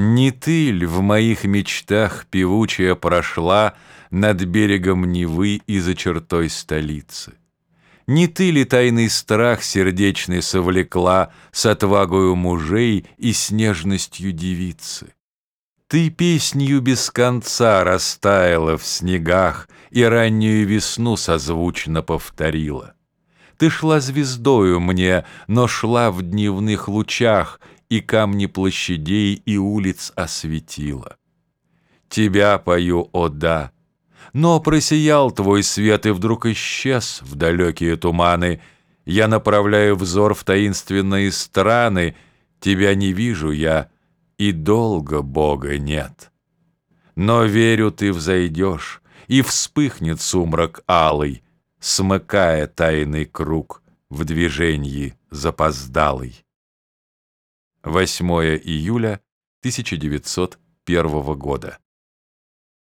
Не ты ль в моих мечтах певучая прошла Над берегом Невы и за чертой столицы? Не ты ли тайный страх сердечный совлекла С отвагою мужей и с нежностью девицы? Ты песнью без конца растаяла в снегах И раннюю весну созвучно повторила. Ты шла звездою мне, но шла в дневных лучах и камни площадей и улиц осветила. Тебя пою, о да, но просиял твой свет и вдруг исчез в далекие туманы. Я направляю взор в таинственные страны, тебя не вижу я, и долго Бога нет. Но верю, ты взойдешь, и вспыхнет сумрак алый, смыкая тайный круг в движении запоздалый. 8 июля 1901 года.